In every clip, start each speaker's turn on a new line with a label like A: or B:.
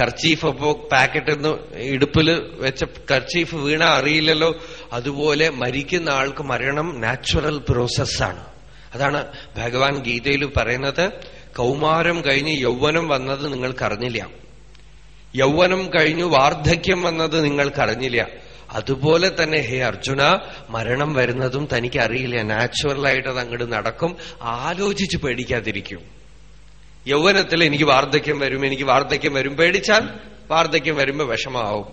A: Kerchief അപ്പോ പാക്കറ്റിൽ നിന്ന് ഇടുപ്പിൽ വെച്ച കർച്ചീഫ് വീണ അറിയില്ലല്ലോ. അതുപോലെ മരിക്കുന്ന ആൾക്ക് മരണം നാച്ചുറൽ പ്രോസസ്സാണ് അതാണ് ഭഗവാൻ ഗീതയിൽ പറയുന്നത്. കൗമാരം കഴിഞ്ഞ് യൗവനം വന്നത് നിങ്ങൾക്കറിഞ്ഞില്ല. യൗവനം കഴിഞ്ഞു വാർദ്ധക്യം വന്നത് നിങ്ങൾക്കറിഞ്ഞില്ല. അതുപോലെ തന്നെ ഹേ അർജുന മരണം വരുന്നതും തനിക്ക് അറിയില്ല നാച്ചുറലായിട്ട് അത് അങ്ങോട്ട് നടക്കും. ആലോചിച്ച് പേടിക്കാതിരിക്കും. യൗവനത്തിൽ എനിക്ക് വാർദ്ധക്യം വരും എനിക്ക് വാർദ്ധക്യം വരും. പേടിച്ചാൽ വാർദ്ധക്യം വരുമ്പോ വിഷമാവും.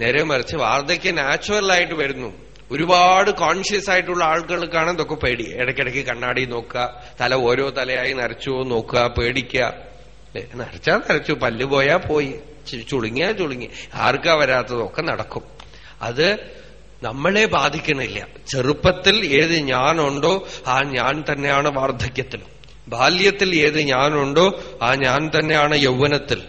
A: നേരെ മറിച്ച് വാർദ്ധക്യം നാച്ചുറലായിട്ട് വരുന്നു. ഒരുപാട് കോൺഷ്യസ് ആയിട്ടുള്ള ആളുകൾക്കാണ് ഇതൊക്കെ പേടി. ഇടയ്ക്കിടയ്ക്ക് കണ്ണാടി നോക്കുക തല ഓരോ തലയായി നരച്ചോ നോക്കുക പേടിക്കുക. നരച്ചാ നരച്ചു പല്ല് പോയാ പോയി. ചുളുങ്ങിയാ ചുളുങ്ങി. ആർക്കാ വരാത്തതൊക്കെ നടക്കും. അത് നമ്മളെ ബാധിക്കണില്ല. ചെറുപ്പത്തിൽ ഏത് ഞാനുണ്ടോ ആ ഞാൻ തന്നെയാണ് വാർദ്ധക്യത്തിൽ ബാല്യത്തിൽ ഏത് ഞാനുണ്ടോ ആ ഞാൻ തന്നെയാണ് യൗവനത്തിൽ.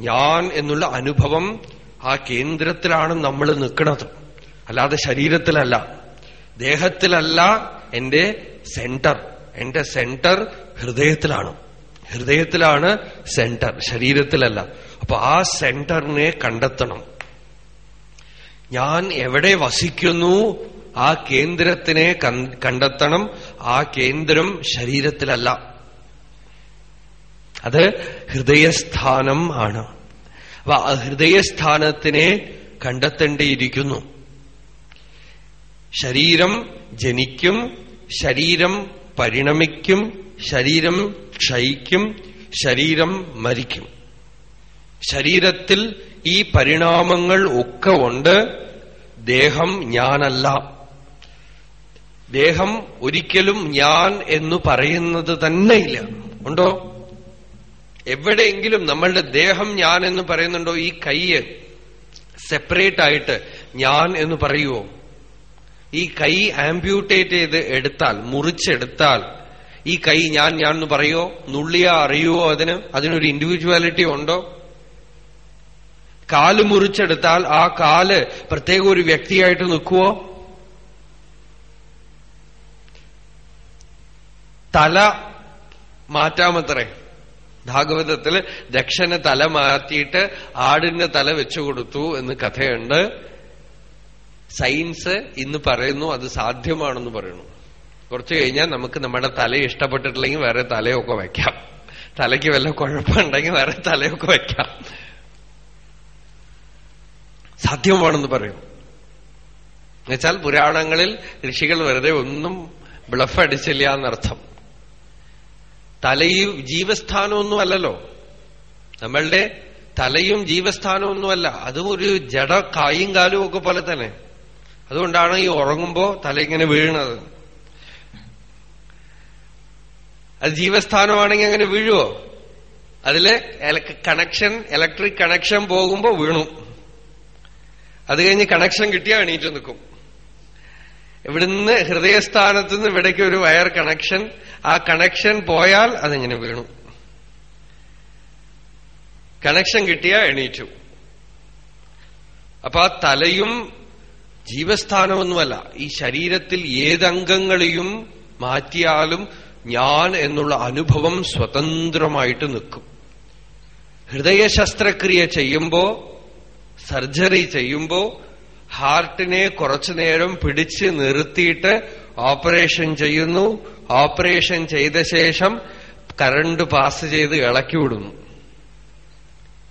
A: ഞാൻ എന്നുള്ള അനുഭവം ആ കേന്ദ്രത്തിലാണ് നമ്മൾ നിൽക്കുന്നത്. അല്ലാതെ ശരീരത്തിലല്ല. ദേഹത്തിലല്ല എന്റെ സെന്റർ. എന്റെ സെന്റർ ഹൃദയത്തിലാണ്. ഹൃദയത്തിലാണ് സെന്റർ ശരീരത്തിലല്ല. അപ്പൊ ആ സെന്ററിനെ കണ്ടെത്തണം. ഞാൻ എവിടെ വസിക്കുന്നു ആ കേന്ദ്രത്തിനെ കണ്ടെത്തണം. ആ കേന്ദ്രം ശരീരത്തിലല്ല. അത് ഹൃദയസ്ഥാനം ആണ്. അപ്പൊ ആ ഹൃദയസ്ഥാനത്തിനെ കണ്ടെത്തേണ്ടിയിരിക്കുന്നു. ശരീരം ജനിക്കും ശരീരം പരിണമിക്കും ശരീരം ക്ഷയിക്കും ശരീരം മരിക്കും. ശരീരത്തിൽ ഈ പരിണാമങ്ങൾ ഒക്കെ ഉണ്ട്. ദേഹം ഞാനല്ല. ദേഹം ഒരിക്കലും ഞാൻ എന്ന് പറയുന്നത് തന്നെയില്ല. ഉണ്ടോ? എവിടെയെങ്കിലും നമ്മളുടെ ദേഹം ഞാൻ എന്ന് പറയുന്നുണ്ടോ? ഈ കൈയ്യ് സെപ്പറേറ്റ് ആയിട്ട് ഞാൻ എന്ന് പറയുമോ ഈ കൈ ആംബ്യൂട്ടേറ്റ് ചെയ്ത് എടുത്താൽ മുറിച്ചെടുത്താൽ ഈ കൈ ഞാൻ ഞാൻ എന്ന് പറയുമോ നുള്ളിയാ അറിയുവോ അതിന്? അതിനൊരു ഇൻഡിവിജ്വാലിറ്റി ഉണ്ടോ? കാൽ മുറിച്ചെടുത്താൽ ആ കാൽ പ്രത്യേക ഒരു വ്യക്തിയായിട്ട് നിൽക്കുവോ? തല മാറ്റാമത്രേ. ഭാഗവതത്തിൽ ദക്ഷന് തല മാറ്റിയിട്ട് ആടിന് തല വെച്ചു കൊടുത്തു എന്ന് കഥയുണ്ട്. സയൻസ് ഇന്ന് പറയുന്നു അത് സാധ്യമാണെന്ന് പറയുന്നു. കുറച്ചു കഴിഞ്ഞാൽ നമുക്ക് നമ്മുടെ തല ഇഷ്ടപ്പെട്ടിട്ടില്ലെങ്കിൽ വേറെ തലയൊക്കെ വയ്ക്കാം. തലയ്ക്ക് വല്ല കുഴപ്പമുണ്ടെങ്കിൽ വേറെ തലയൊക്കെ വയ്ക്കാം. സാധ്യമാണെന്ന് പറയും. എന്നുവെച്ചാൽ പുരാണങ്ങളിൽ ഋഷികൾ വെറുതെ ഒന്നും ബ്ലഫ് അടിച്ചില്ല എന്നർത്ഥം. തലയും ജീവസ്ഥാനമൊന്നും അല്ലല്ലോ നമ്മളുടെ തലയും ജീവസ്ഥാനമൊന്നുമല്ല. അതും ഒരു ജഡ കായും കാലും ഒക്കെ പോലെ തന്നെ. അതുകൊണ്ടാണ് ഈ ഉറങ്ങുമ്പോ തല ഇങ്ങനെ വീഴുന്നത്. അത് ജീവസ്ഥാനമാണെങ്കിൽ അങ്ങനെ വീഴുവോ? അതിൽ കണക്ഷൻ ഇലക്ട്രിക് കണക്ഷൻ പോകുമ്പോ വീണു. അത് കഴിഞ്ഞ് കണക്ഷൻ കിട്ടിയാൽ എണീറ്റ് നിൽക്കും. ഇവിടുന്ന് ഹൃദയസ്ഥാനത്ത് നിന്ന് ഇവിടേക്ക് ഒരു വയർ കണക്ഷൻ. ആ കണക്ഷൻ പോയാൽ അതിങ്ങനെ വീണു. കണക്ഷൻ കിട്ടിയാൽ എണീറ്റു. അപ്പൊ ആ തലയും ജീവസ്ഥാനമൊന്നുമല്ല ഈ ശരീരത്തിൽ ഏതംഗങ്ങളെയും മാറ്റിയാലും ഞാൻ എന്നുള്ള അനുഭവം സ്വതന്ത്രമായിട്ട് നിൽക്കും. ഹൃദയ ശസ്ത്രക്രിയ ചെയ്യുമ്പോ സർജറി ചെയ്യുമ്പോ ഹാർട്ടിനെ കുറച്ചു നേരം പിടിച്ച് നിർത്തിയിട്ട് ഓപ്പറേഷൻ ചെയ്യുന്നു. ഓപ്പറേഷൻ ചെയ്ത ശേഷം കറണ്ട് പാസ് ചെയ്ത് ഇളക്കി വിടുന്നു.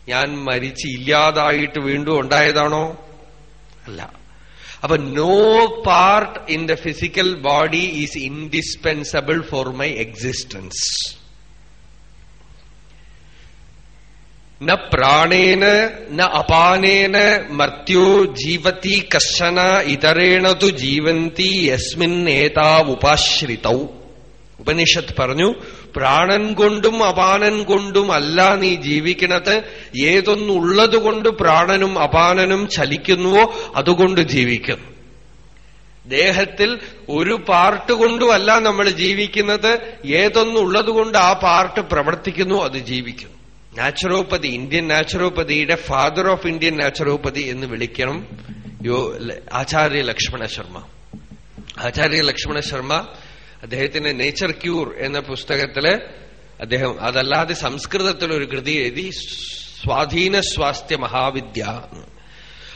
A: ഞാൻ മരിച്ച് ഇല്ലാതായിട്ട് വീണ്ടും ഉണ്ടായതാണോ? അല്ല. അപ്പൊ no part in the physical body is indispensable for my existence പ്രാണേന ന അപാനേന മർത്യോ ജീവതി കശന ഇതരേണ തു ജീവന്തി യസ്മിന്നേതാവുപാശ്രിതൗ ഉപനിഷത്ത് പറഞ്ഞു പ്രാണൻ കൊണ്ടും അപാനൻ കൊണ്ടും അല്ല നീ ജീവിക്കണത്. ഏതൊന്നുള്ളതുകൊണ്ട് പ്രാണനും അപാനനും ചലിക്കുന്നുവോ അതുകൊണ്ട് ജീവിക്കുന്നു ദേഹത്തിൽ ഒരു പാർട്ട് കൊണ്ടുമല്ല നമ്മൾ ജീവിക്കുന്നത്. ഏതൊന്നുള്ളതുകൊണ്ട് ആ പാർട്ട് പ്രവർത്തിക്കുന്നു അത് ജീവിക്കുന്നു നാച്ചുറോപ്പതി ഇന്ത്യൻ നാച്ചുറോപ്പതിയുടെ ഫാദർ ഓഫ് ഇന്ത്യൻ നാച്ചുറോപ്പതി എന്ന് വിളിക്കണം യോ ആചാര്യ ലക്ഷ്മണ ശർമ്മ. ആചാര്യ ലക്ഷ്മണ ശർമ്മ അദ്ദേഹത്തിന്റെ നേച്ചർ ക്യൂർ എന്ന പുസ്തകത്തിൽ അദ്ദേഹം അതല്ലാതെ സംസ്കൃതത്തിൽ ഒരു കൃതി എഴുതി സ്വാധീന സ്വാസ്ഥ്യ മഹാവിദ്യ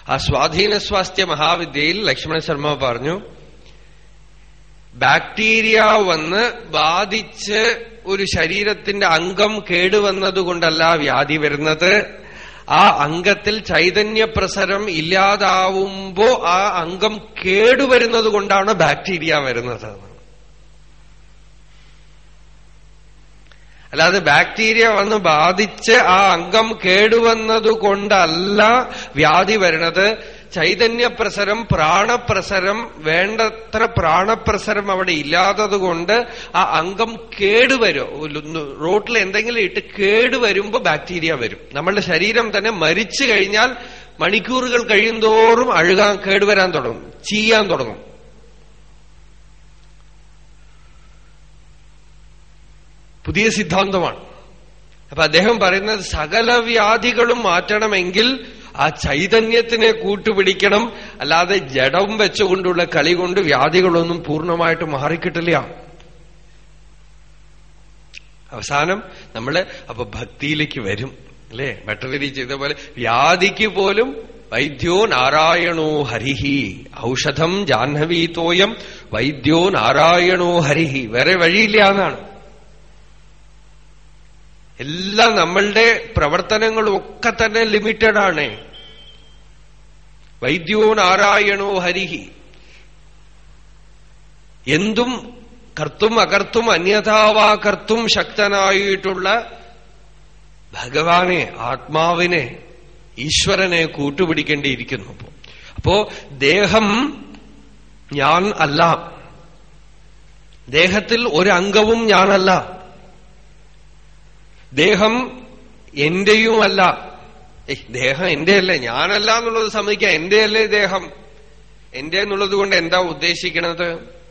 A: ആ സ്വാധീന സ്വാസ്ഥ്യ മഹാവിദ്യയിൽ ലക്ഷ്മണ ശർമ്മ പറഞ്ഞു ബാക്ടീരിയ വന്ന് ബാധിച്ച് ഒരു ശരീരത്തിന്റെ അംഗം കേടുവന്നതുകൊണ്ടല്ല വ്യാധി വരുന്നത്. ആ അംഗത്തിൽ ചൈതന്യപ്രസരം ഇല്ലാതാവുമ്പോ ആ അംഗം കേടുവരുന്നത് കൊണ്ടാണ് ബാക്ടീരിയ വരുന്നത്. അല്ലാതെ ബാക്ടീരിയ വന്ന് ബാധിച്ച് ആ അംഗം കേടുവന്നതുകൊണ്ടല്ല വ്യാധി വരുന്നത് ചൈതന്യപ്രസരം പ്രാണപ്രസരം വേണ്ടത്ര പ്രാണപ്രസരം അവിടെ ഇല്ലാത്തതുകൊണ്ട് ആ അംഗം കേടുവരും? റോട്ടിൽ എന്തെങ്കിലും ഇട്ട് കേടുവരുമ്പോ ബാക്ടീരിയ വരും. നമ്മളുടെ ശരീരം തന്നെ മരിച്ചു കഴിഞ്ഞാൽ മണിക്കൂറുകൾ കഴിയുന്തോറും അഴുകാൻ കേടുവരാൻ തുടങ്ങും. ചീയാൻ തുടങ്ങും. പുതിയ സിദ്ധാന്തമാണ്. അപ്പൊ അദ്ദേഹം പറയുന്നത് സകല വ്യാധികളും മാറ്റണമെങ്കിൽ ആ ചൈതന്യത്തിനെ കൂട്ടുപിടിക്കണം. അല്ലാതെ ജഡം വെച്ചുകൊണ്ടുള്ള കളി കൊണ്ട് വ്യാധികളൊന്നും പൂർണമായിട്ട് മാറിക്കിട്ടില്ല. അവസാനം നമ്മൾ അപ്പൊ ഭക്തിയിലേക്ക് വരും. അല്ലേ? ഭട്ടതിരി ചെയ്ത പോലെ വ്യാധിക്ക് പോലും വൈദ്യോ നാരായണോ ഹരിഹി. ഔഷധം ജാഹ്നവീതോയം വൈദ്യോ നാരായണോ ഹരിഹി. വേറെ വഴിയില്ല എന്നാണ്. എല്ലാം നമ്മളുടെ പ്രവർത്തനങ്ങളും ഒക്കെ തന്നെ ലിമിറ്റഡ് ആണ് വൈദ്യോ നാരായണോ ഹരിഹി എന്തും കർത്തും അകർത്തും അന്യഥാവാ കർത്തും ശക്തനായിട്ടുള്ള ഭഗവാനെ ആത്മാവിനെ ഈശ്വരനെ കൂട്ടുപിടിക്കേണ്ടിയിരിക്കുന്നു അപ്പോ. ദേഹം ഞാൻ അല്ല. ദേഹത്തിൽ ഒരംഗവും ഞാനല്ല. ദേഹം എന്റെയുമല്ല ദേഹം എന്റെയല്ലേ? ഞാനല്ല എന്നുള്ളത് സമ്മതിക്കാം. എന്റെയല്ലേ ദേഹം എന്റെ എന്നുള്ളത് കൊണ്ട് എന്താ ഉദ്ദേശിക്കണത്?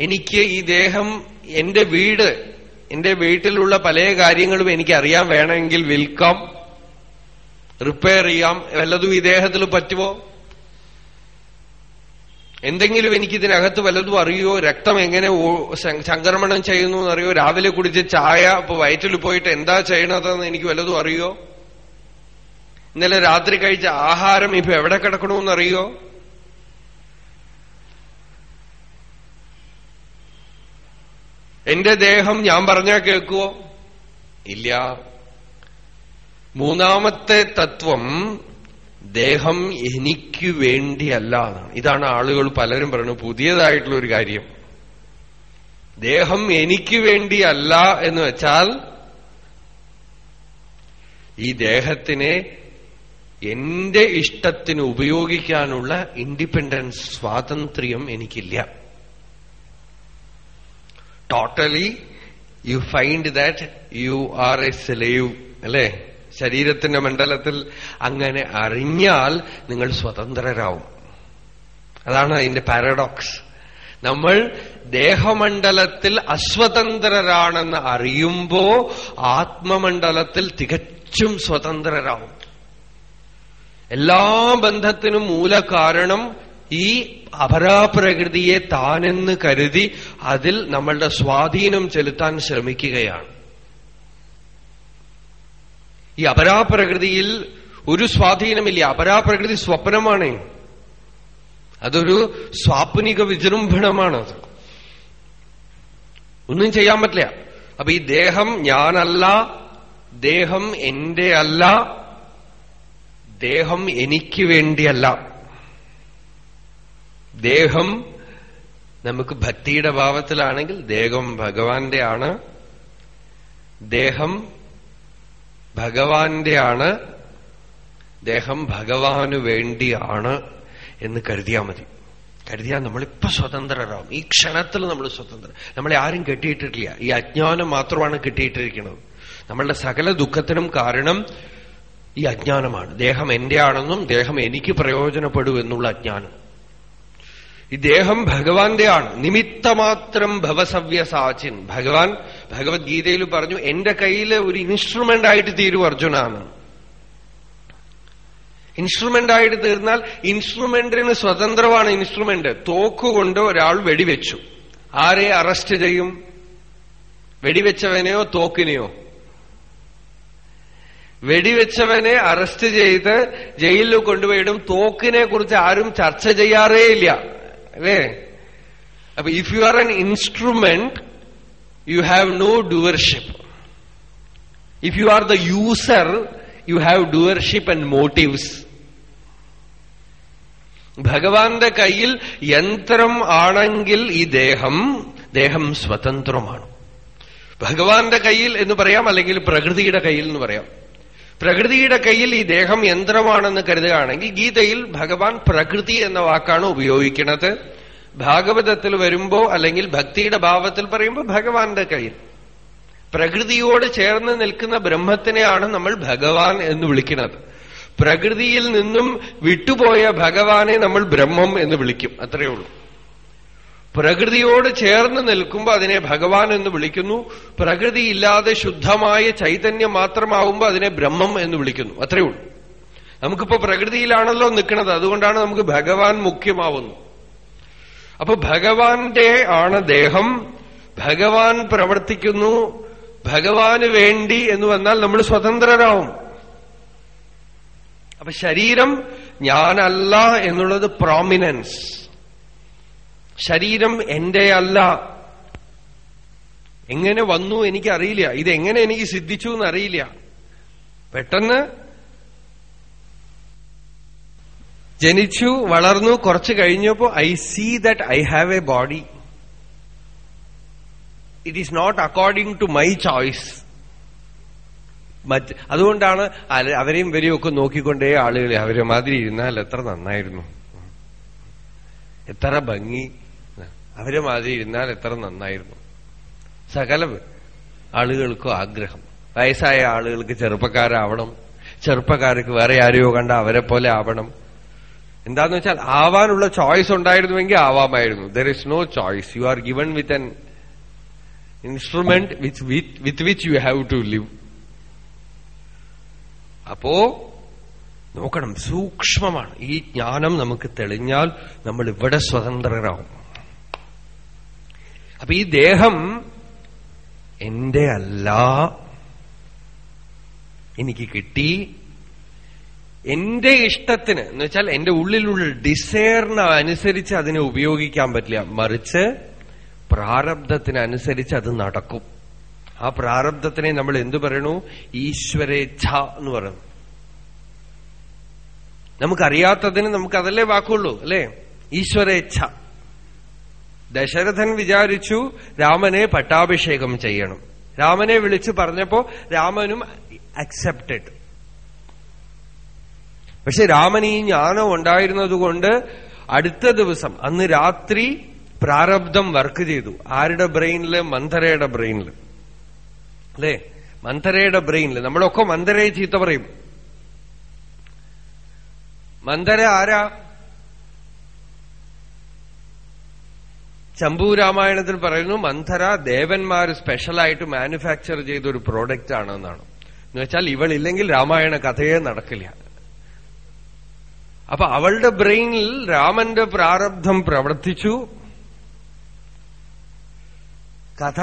A: എനിക്ക് ഈ ദേഹം എന്റെ വീട് എന്റെ വീട്ടിലുള്ള പല കാര്യങ്ങളും എനിക്ക് അറിയാൻ വേണമെങ്കിൽ വിൽക്കാം. റിപ്പയർ ചെയ്യാം. വല്ലതും ഈ ദേഹത്തിൽ പറ്റുമോ എന്തെങ്കിലും എനിക്ക് ഇതിനകത്ത് വല്ലതും അറിയോ? രക്തം എങ്ങനെ സംക്രമണം ചെയ്യുന്നു എന്നറിയോ? രാവിലെ കുടിച്ച് ചായ ഇപ്പൊ വയറ്റിൽ പോയിട്ട് എന്താ ചെയ്യണതെന്ന് എനിക്ക് വല്ലതും അറിയോ? ഇന്നലെ രാത്രി കഴിച്ച ആഹാരം ഇപ്പൊ എവിടെ കിടക്കണമെന്നറിയോ? എന്റെ ദേഹം ഞാൻ പറഞ്ഞാൽ കേൾക്കുവോ? ഇല്ല. മൂന്നാമത്തെ തത്വം ദേഹം എനിക്ക് വേണ്ടിയല്ല ഇതാണ് ആളുകൾ പലരും പറയുന്നത്. പുതിയതായിട്ടുള്ള ഒരു കാര്യം. ദേഹം എനിക്ക് വേണ്ടിയല്ല എന്ന് വെച്ചാൽ ഈ ദേഹത്തിനെ എന്റെ ഇഷ്ടത്തിന് ഉപയോഗിക്കാനുള്ള ഇൻഡിപെൻഡൻസ് സ്വാതന്ത്ര്യം എനിക്കില്ല. Totally you find that you are a slave അല്ലേ? ശരീരത്തിന്റെ മണ്ഡലത്തിൽ അങ്ങനെ അറിഞ്ഞാൽ നിങ്ങൾ സ്വതന്ത്രരാവും. അതാണ് അതിന്റെ പാരഡോക്സ് നമ്മൾ ദേഹമണ്ഡലത്തിൽ അസ്വതന്ത്രരാണെന്ന് അറിയുമ്പോ ആത്മമണ്ഡലത്തിൽ തികച്ചും സ്വതന്ത്രരാവും. എല്ലാ ബന്ധത്തിനും മൂലകാരണം ഈ അപരാപ്രകൃതിയെ താനെന്ന് കരുതി അതിൽ നമ്മളുടെ സ്വാധീനം ചെലുത്താൻ ശ്രമിക്കുകയാണ്. ഈ അപരാപ്രകൃതിയിൽ ഒരു സ്വാധീനമില്ല. അപരാപ്രകൃതി സ്വപ്നമാണ്. അതൊരു സ്വാപ്നിക വിജൃംഭണമാണ് അത്. ഒന്നും ചെയ്യാൻ പറ്റില്ല. അപ്പൊ ഈ ദേഹം ഞാനല്ല ദേഹം എന്റെ അല്ല ദേഹം എനിക്ക് വേണ്ടിയല്ല. ദേഹം നമുക്ക് ഭക്തിയുടെ ഭാവത്തിലാണെങ്കിൽ ദേഹം ഭഗവാന്റെ ആണ് ദേഹം ഭഗവാന്റെ ആണ് ദേഹം ഭഗവാന് വേണ്ടിയാണ് എന്ന് കരുതിയാൽ മതി. കരുതിയാൽ നമ്മളിപ്പോ സ്വതന്ത്രരാകും ഈ ക്ഷണത്തിൽ നമ്മൾ സ്വതന്ത്രം. നമ്മളെ ആരും കെട്ടിയിട്ടിട്ടില്ല. ഈ അജ്ഞാനം മാത്രമാണ് കെട്ടിയിട്ടിരിക്കുന്നത്. നമ്മളുടെ സകല ദുഃഖത്തിനും കാരണം ഈ അജ്ഞാനമാണ്. ദേഹം എന്റെ ആണെന്നും ദേഹം എനിക്ക് പ്രയോജനപ്പെടൂ എന്നുള്ള അജ്ഞാനം. ഈ ദേഹം ഭഗവാന്റെ ആണ് നിമിത്തമാത്രം ഭവസവ്യസാചിൻ. ഭഗവാൻ ഭഗവത്ഗീതയിൽ പറഞ്ഞു എന്റെ കയ്യിൽ ഒരു ഇൻസ്ട്രുമെന്റ് ആയിട്ട് തീരും അർജുനാണ്. ഇൻസ്ട്രുമെന്റ് ആയിട്ട് തീർന്നാൽ ഇൻസ്ട്രുമെന്റിന് സ്വതന്ത്രമാണ് ഇൻസ്ട്രുമെന്റ് തോക്കുകൊണ്ട് ഒരാൾ വെടിവെച്ചു. ആരെ അറസ്റ്റ് ചെയ്യും? വെടിവെച്ചവനെയോ തോക്കിനെയോ? വെടിവെച്ചവനെ അറസ്റ്റ് ചെയ്ത് ജയിലിൽ കൊണ്ടുപോയിടും. തോക്കിനെ കുറിച്ച് ആരും ചർച്ച ചെയ്യാറേ ഇല്ല അല്ലേ? അപ്പൊ if you are an instrument you have no doership if you are the user you have doership and motives ഭഗവാന്റെ കയ്യിൽ യന്ത്രം ആണെങ്കിൽ ഈ ദേഹം ദേഹം സ്വതന്ത്രമാണ്. ഭഗവാന്റെ കയ്യിൽ എന്ന് പറയാം അല്ലെങ്കിൽ പ്രകൃതിയുടെ കയ്യിൽ എന്ന് പറയാം. പ്രകൃതിയുടെ കയ്യിൽ ഈ ദേഹം യന്ത്രമാണെന്ന് കരുതുകയാണെങ്കിൽ ഗീതയിൽ ഭഗവാൻ പ്രകൃതി എന്ന വാക്കാണ് ഉപയോഗിക്കുന്നത്. ഭാഗവതത്തിൽ വരുമ്പോ അല്ലെങ്കിൽ ഭക്തിയുടെ ഭാവത്തിൽ പറയുമ്പോൾ ഭഗവാന്റെ കയ്യിൽ. പ്രകൃതിയോട് ചേർന്ന് നിൽക്കുന്ന ബ്രഹ്മത്തിനെയാണ് നമ്മൾ ഭഗവാൻ എന്ന് വിളിക്കുന്നത്. പ്രകൃതിയിൽ നിന്നും വിട്ടുപോയ ഭഗവാനെ നമ്മൾ ബ്രഹ്മം എന്ന് വിളിക്കും. അത്രയേ ഉള്ളൂ. പ്രകൃതിയോട് ചേർന്ന് നിൽക്കുമ്പോൾ അതിനെ ഭഗവാൻ എന്ന് വിളിക്കുന്നു. പ്രകൃതി ഇല്ലാതെ ശുദ്ധമായ ചൈതന്യം മാത്രമാവുമ്പോൾ അതിനെ ബ്രഹ്മം എന്ന് വിളിക്കുന്നു. അത്രയേ ഉള്ളൂ. നമുക്കിപ്പോ പ്രകൃതിയിലാണല്ലോ നിൽക്കുന്നത്. അതുകൊണ്ടാണ് നമുക്ക് ഭഗവാൻ മുഖ്യമാവുന്നു അപ്പൊ ഭഗവാന്റെ ആണ് ദേഹം. ഭഗവാൻ പ്രവർത്തിക്കുന്നു. ഭഗവാന് വേണ്ടി എന്ന് വന്നാൽ നമ്മൾ സ്വതന്ത്രരാവും. അപ്പൊ ശരീരം ഞാനല്ല എന്നുള്ളത് പ്രോമിനൻസ് ശരീരം എന്റെ അല്ല. എങ്ങനെ വന്നു എനിക്കറിയില്ല. ഇതെങ്ങനെ എനിക്ക് സിദ്ധിച്ചു എന്നറിയില്ല. പെട്ടെന്ന് ജനിച്ചു വളർന്നു കുറച്ച് കഴിഞ്ഞപ്പോ I see that I have a body it is not according to my choice മറ്റ് അതുകൊണ്ടാണ് അവരെയും ഇവരെയും ഒക്കെ നോക്കിക്കൊണ്ടേ ആളുകളെ അവരെ മാതിരി ഇരുന്നാൽ എത്ര നന്നായിരുന്നു. എത്ര ഭംഗി. അവരെ മാതിരി ഇരുന്നാൽ എത്ര നന്നായിരുന്നു. സകല ആളുകൾക്കും ആഗ്രഹം. വയസ്സായ ആളുകൾക്ക് ചെറുപ്പക്കാരാവണം. ചെറുപ്പക്കാർക്ക് വേറെ ആരെയോ കണ്ട അവരെ പോലെ ആവണം. എന്താന്ന് വെച്ചാൽ ആവാനുള്ള ചോയ്സ് ഉണ്ടായിരുന്നുവെങ്കിൽ ആവാമായിരുന്നു. There is no choice you are given with an instrument with which you have to live അപ്പോ നോക്കണം. സൂക്ഷ്മമാണ്. ഈ ജ്ഞാനം നമുക്ക് തെളിഞ്ഞാൽ നമ്മൾ ഇവിടെ സ്വതന്ത്രരാകും അപ്പൊ ഈ ദേഹം എന്റെ അല്ല. എനിക്ക് കിട്ടി. എന്റെ ഇഷ്ടത്തിന് എന്ന് വെച്ചാൽ എന്റെ ഉള്ളിലുള്ള ഡിസയറിന് അനുസരിച്ച് അതിനെ ഉപയോഗിക്കാൻ പറ്റില്ല. മറിച്ച് പ്രാരബ്ധത്തിനനുസരിച്ച് അത് നടക്കും. ആ പ്രാരബ്ധത്തിനെ നമ്മൾ എന്തു പറയണു? ഈശ്വരേച്ഛ എന്ന് പറയുന്നു നമുക്കറിയാത്തതിന് നമുക്ക് അതല്ലേ വാക്കുള്ളൂ അല്ലേ? ഈശ്വരേച്ഛ ദശരഥൻ വിചാരിച്ചു രാമനെ പട്ടാഭിഷേകം ചെയ്യണം. രാമനെ വിളിച്ചു പറഞ്ഞപ്പോ രാമനും അക്സെപ്റ്റഡ് പക്ഷെ രാമൻ ഈ ജ്ഞാനം ഉണ്ടായിരുന്നതുകൊണ്ട് അടുത്ത ദിവസം അന്ന് രാത്രി പ്രാരബ്ധം വർക്ക് ചെയ്തു. ആരുടെ ബ്രെയിനിൽ? മന്ധരയുടെ ബ്രെയിനിൽ. അല്ലേ? മന്ധരയുടെ ബ്രെയിനിൽ നമ്മളൊക്കെ മന്ധരയെ ചീത്ത പറയും. മന്ധര ആരാ? ചമ്പൂ രാമായണത്തിൽ പറയുന്നു മന്ധര ദേവന്മാർ സ്പെഷ്യലായിട്ട് മാനുഫാക്ചർ ചെയ്ത ഒരു പ്രോഡക്റ്റ് ആണെന്നാണ് എന്ന് വെച്ചാൽ ഇവളില്ലെങ്കിൽ രാമായണ കഥയെ നടക്കില്ല. അപ്പൊ അവളുടെ ബ്രെയിനിൽ രാമന്റെ പ്രാരബ്ധം പ്രവർത്തിച്ചു. കഥ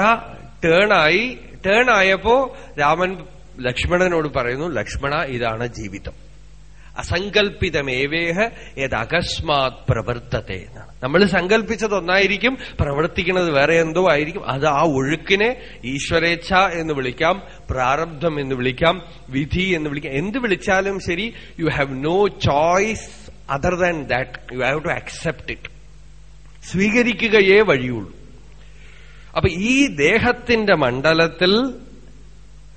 A: ടേണായി ടേൺ ആയപ്പോ രാമൻ ലക്ഷ്മണനോട് പറയുന്നു ലക്ഷ്മണ ഇതാണ് ജീവിതം. അസങ്കൽപ്പിതമേവേഹ ഏത് അകസ്മാത് പ്രവർത്തത്തെ എന്നാണ്. നമ്മൾ സങ്കല്പിച്ചത് ഒന്നായിരിക്കും പ്രവർത്തിക്കുന്നത് വേറെ എന്തോ ആയിരിക്കും. അത് ആ ഒഴുക്കിനെ ഈശ്വരേച്ഛ എന്ന് വിളിക്കാം പ്രാരബ്ധം എന്ന് വിളിക്കാം വിധി എന്ന് വിളിക്കാം. എന്ത് വിളിച്ചാലും ശരി you have no choice other than that you have to accept it സ്വീകരിക്കുകയേ വഴിയുള്ളൂ. അപ്പൊ ഈ ദേഹത്തിന്റെ മണ്ഡലത്തിൽ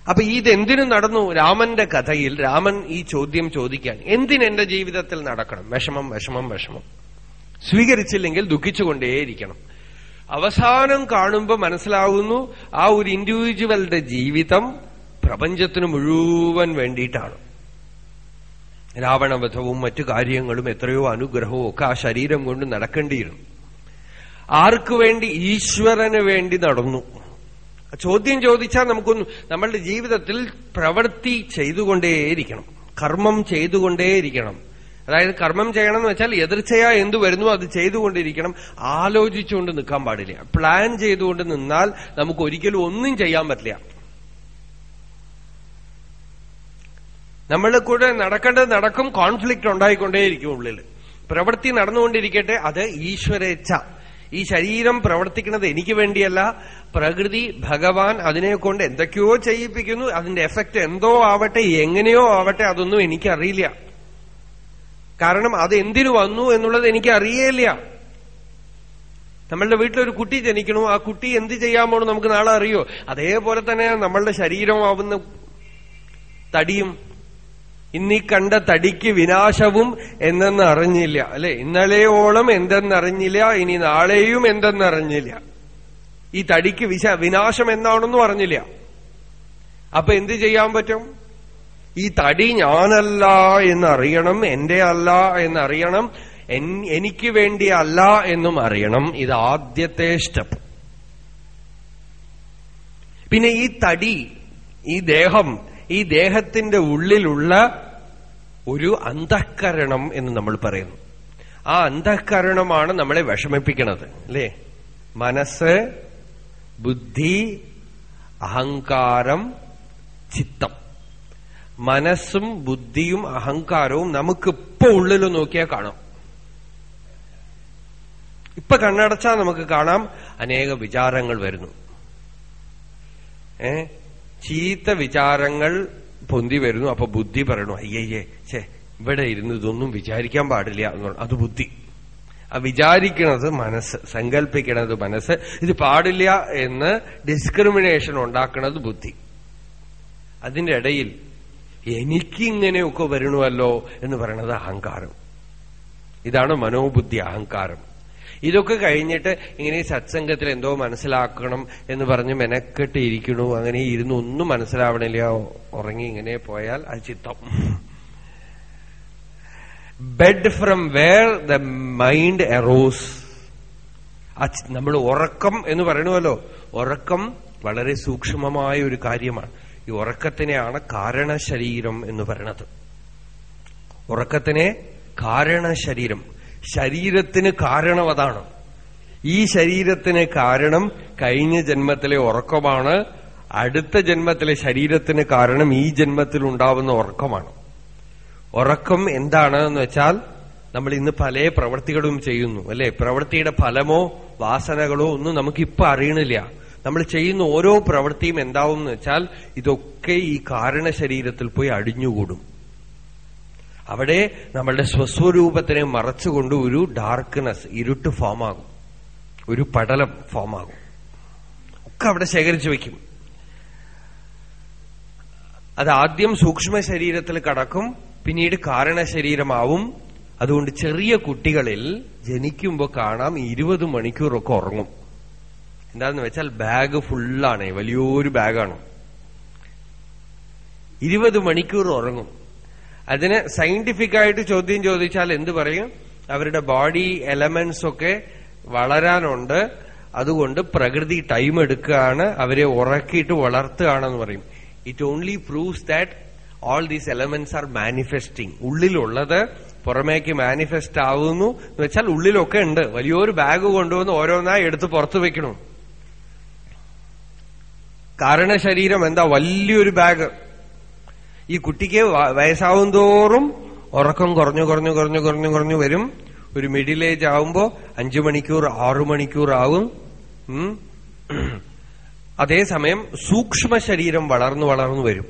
A: അപ്പൊ ഇതെന്തിനു നടന്നു? രാമന്റെ കഥയിൽ രാമൻ ഈ ചോദ്യം ചോദിക്കാൻ. എന്തിനെന്റെ ജീവിതത്തിൽ നടക്കണം? വിഷമം വിഷമം വിഷമം. സ്വീകരിച്ചില്ലെങ്കിൽ ദുഃഖിച്ചുകൊണ്ടേയിരിക്കണം. അവസാനം കാണുമ്പോൾ മനസ്സിലാവുന്നു ആ ഒരു ഇൻഡിവിജ്വലിന്റെ ജീവിതം പ്രപഞ്ചത്തിന് മുഴുവൻ വേണ്ടിയിട്ടാണ്. രാവണവധവും മറ്റു കാര്യങ്ങളും എത്രയോ അനുഗ്രഹവും ഒക്കെ ആ ശരീരം കൊണ്ട് നടക്കേണ്ടിയിരുന്നു. ആർക്കു വേണ്ടി ഈശ്വരന് വേണ്ടി നടന്നു. ചോദ്യം ചോദിച്ചാൽ നമുക്കൊന്നും നമ്മളുടെ ജീവിതത്തിൽ പ്രവൃത്തി ചെയ്തുകൊണ്ടേയിരിക്കണം. കർമ്മം ചെയ്തുകൊണ്ടേയിരിക്കണം. അതായത് കർമ്മം ചെയ്യണം എന്ന് വെച്ചാൽ എതിർച്ചയാ എന്ത് വരുന്നു അത് ചെയ്തുകൊണ്ടിരിക്കണം. ആലോചിച്ചുകൊണ്ട് നിൽക്കാൻ പാടില്ല. പ്ലാൻ ചെയ്തുകൊണ്ട് നിന്നാൽ നമുക്ക് ഒരിക്കലും ഒന്നും ചെയ്യാൻ പറ്റില്ല. നമ്മളുടെ കൂടെ നടക്കേണ്ടത് നടക്കും കോൺഫ്ലിക്റ്റ് ഉണ്ടായിക്കൊണ്ടേയിരിക്കും ഉള്ളിൽ പ്രവൃത്തി നടന്നുകൊണ്ടിരിക്കട്ടെ അത് ഈശ്വരേച്ഛ. ഈ ശരീരം പ്രവർത്തിക്കുന്നത് എനിക്ക് വേണ്ടിയല്ല. പ്രകൃതി ഭഗവാൻ അതിനെ കൊണ്ട് എന്തൊക്കെയോ ചെയ്യിപ്പിക്കുന്നു. അതിന്റെ എഫക്റ്റ് എന്തോ ആവട്ടെ എങ്ങനെയോ ആവട്ടെ അതൊന്നും എനിക്കറിയില്ല. കാരണം അത് എന്തിനു വന്നു എന്നുള്ളത് എനിക്ക് അറിയില്ല നമ്മളുടെ വീട്ടിലൊരു കുട്ടി ജനിക്കണോ. ആ കുട്ടി എന്ത് ചെയ്യാൻ പോകണം നമുക്ക് നാളെ അറിയോ? അതേപോലെ തന്നെ നമ്മളുടെ ശരീരമാവുന്ന തടിയും ഇന്നീ കണ്ട തടിക്ക് വിനാശവും എന്തെന്ന് അറിഞ്ഞില്ല അല്ലെ? ഇന്നലെയോളം എന്തെന്നറിഞ്ഞില്ല ഇനി നാളെയും എന്തെന്നറിഞ്ഞില്ല. ഈ തടിക്ക് വിശ വിനാശം എന്താണെന്നും അറിഞ്ഞില്ല. അപ്പൊ എന്ത് ചെയ്യാൻ പറ്റും? ഈ തടി ഞാനല്ല എന്നറിയണം എന്റെ അല്ല എന്നറിയണം എനിക്ക് വേണ്ടി അല്ല എന്നും അറിയണം. ഇത് ആദ്യത്തെ സ്റ്റെപ്പ്. പിന്നെ ഈ തടി ഈ ദേഹം ഈ ദേഹത്തിന്റെ ഉള്ളിലുള്ള ഒരു അന്തഃകരണം എന്ന് നമ്മൾ പറയുന്നു. ആ അന്തഃകരണമാണ് നമ്മളെ വിഷമിപ്പിക്കുന്നത് അല്ലേ? മനസ്സ് ബുദ്ധി അഹങ്കാരം ചിത്തം. മനസ്സും ബുദ്ധിയും അഹങ്കാരവും നമുക്കിപ്പോ ഉള്ളിൽ നോക്കിയാൽ കാണാം. ഇപ്പൊ കണ്ണടച്ചാൽ നമുക്ക് കാണാം അനേക വിചാരങ്ങൾ വരുന്നു. ഏ? ചീത്ത വിചാരങ്ങൾ പൊന്തി വരുന്നു. അപ്പൊ ബുദ്ധി പറയണു അയ്യയ്യേ ഛേ ഇവിടെ ഇരുന്ന് ഇതൊന്നും വിചാരിക്കാൻ പാടില്ല. എന്ന് അത് ബുദ്ധി. ആ വിചാരിക്കണത് മനസ്സ് സങ്കല്പിക്കണത് മനസ്സ്. ഇത് പാടില്ല എന്ന് ഡിസ്ക്രിമിനേഷൻ ഉണ്ടാക്കുന്നത് ബുദ്ധി. അതിന്റെ ഇടയിൽ എനിക്കിങ്ങനെയൊക്കെ വരണമല്ലോ എന്ന് പറയണത് അഹങ്കാരം. ഇതാണ് മനോബുദ്ധി അഹങ്കാരം. ഇതൊക്കെ കഴിഞ്ഞിട്ട് ഇങ്ങനെ സത്സംഗത്തിൽ എന്തോ മനസ്സിലാക്കണം എന്ന് പറഞ്ഞ് മെനക്കെട്ട് ഇരിക്കണു അങ്ങനെ ഇരുന്ന് ഒന്നും മനസ്സിലാവണില്ല. ഉറങ്ങി ഇങ്ങനെ പോയാൽ അത് ചിത്തം. Bed from where the mind arose നമ്മൾ ഉറക്കം എന്ന് പറയണമല്ലോ ഉറക്കം വളരെ സൂക്ഷ്മമായ ഒരു കാര്യമാണ്. ഈ ഉറക്കത്തിനെയാണ് കാരണശരീരം എന്ന് പറയണത്. ഉറക്കത്തിനെ കാരണശരീരം. ശരീരത്തിന് കാരണം അതാണ്. ഈ ശരീരത്തിന് കാരണം കഴിഞ്ഞ ജന്മത്തിലെ ഉറക്കമാണ്. അടുത്ത ജന്മത്തിലെ ശരീരത്തിന് കാരണം ഈ ജന്മത്തിൽ ഉണ്ടാവുന്ന ഉറക്കമാണ്. ഉറക്കം എന്താണ് എന്ന് വെച്ചാൽ നമ്മൾ ഇന്ന് പല പ്രവൃത്തികളും ചെയ്യുന്നു അല്ലെ? പ്രവൃത്തിയുടെ ഫലമോ വാസനകളോ ഒന്നും നമുക്കിപ്പോ അറിയണില്ല. നമ്മൾ ചെയ്യുന്ന ഓരോ പ്രവൃത്തിയും എന്താവും എന്ന് വെച്ചാൽ ഇതൊക്കെ ഈ കാരണ ശരീരത്തിൽ പോയി അടിഞ്ഞുകൂടും. അവിടെ നമ്മളുടെ സ്വസ്വരൂപത്തിനെ മറച്ചുകൊണ്ട് ഒരു ഡാർക്ക്നെസ് ഇരുട്ട് ഫോമാകും ഒരു പടലം ഫോമാകും ഒക്കെ അവിടെ ശേഖരിച്ചു വയ്ക്കും അത് ആദ്യം സൂക്ഷ്മ ശരീരത്തിൽ കടക്കും പിന്നീട് കാരണ ശരീരമാവും. അതുകൊണ്ട് ചെറിയ കുട്ടികളിൽ ജനിക്കുമ്പോൾ കാണാം ഇരുപത് മണിക്കൂറൊക്കെ ഉറങ്ങും. എന്താന്ന് വെച്ചാൽ ബാഗ് ഫുള്ളാണ് വലിയൊരു ബാഗാണ് ഇരുപത് മണിക്കൂർ ഉറങ്ങും. അതിന് സയന്റിഫിക് ആയിട്ട് ചോദ്യം ചോദിച്ചാൽ എന്ത് പറയും? അവരുടെ ബോഡി എലമെന്റ്സ് ഒക്കെ വളരാനുണ്ട്. അതുകൊണ്ട് പ്രകൃതി ടൈം എടുക്കുകയാണ്. അവരെ ഉറക്കിയിട്ട് വളർത്തുകയാണെന്ന് പറയും. It only proves that all these elements are manifesting ഉള്ളിലുള്ളത് പുറമേക്ക് മാനിഫെസ്റ്റ് ആവുന്നു. എന്ന് വെച്ചാൽ ഉള്ളിലൊക്കെ ഉണ്ട്. വലിയൊരു ബാഗ് കൊണ്ടുവന്ന് ഓരോന്നായി എടുത്ത് പുറത്തു വെക്കണം. കാരണശരീരം എന്താ? വലിയൊരു ബാഗ് ഈ കുട്ടിക്ക് വയസ്സാവും തോറും ഉറക്കം കുറഞ്ഞു കുറഞ്ഞു കുറഞ്ഞു കുറഞ്ഞു കുറഞ്ഞു വരും. ഒരു മിഡിൽ ഏജ് ആവുമ്പോ അഞ്ചു മണിക്കൂർ ആറു മണിക്കൂർ ആവും. അതേസമയം സൂക്ഷ്മ ശരീരം വളർന്നു വളർന്നു വരും.